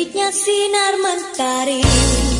Terbitnya sinar mentari